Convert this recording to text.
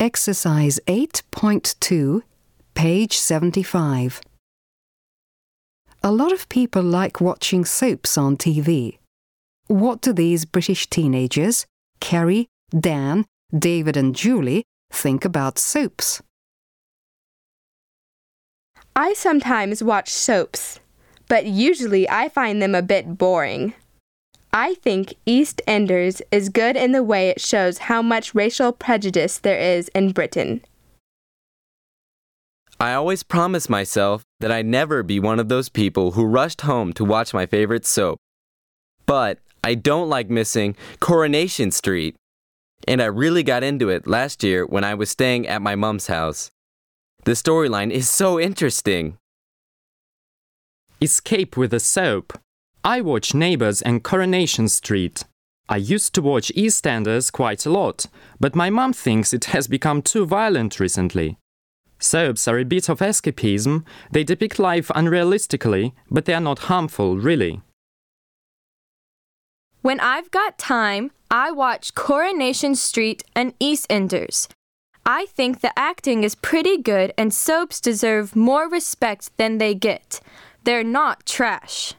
Exercise 8.2, page 75. A lot of people like watching soaps on TV. What do these British teenagers, Kerry, Dan, David, and Julie, think about soaps? I sometimes watch soaps, but usually I find them a bit boring. I think EastEnders is good in the way it shows how much racial prejudice there is in Britain. I always promised myself that I'd never be one of those people who rushed home to watch my favorite soap. But I don't like missing Coronation Street. And I really got into it last year when I was staying at my mom's house. The storyline is so interesting. Escape with a soap. I watch Neighbours and Coronation Street. I used to watch EastEnders quite a lot, but my mum thinks it has become too violent recently. Soaps are a bit of escapism, they depict life unrealistically, but they are not harmful, really. When I've got time, I watch Coronation Street and EastEnders. I think the acting is pretty good and soaps deserve more respect than they get. They're not trash.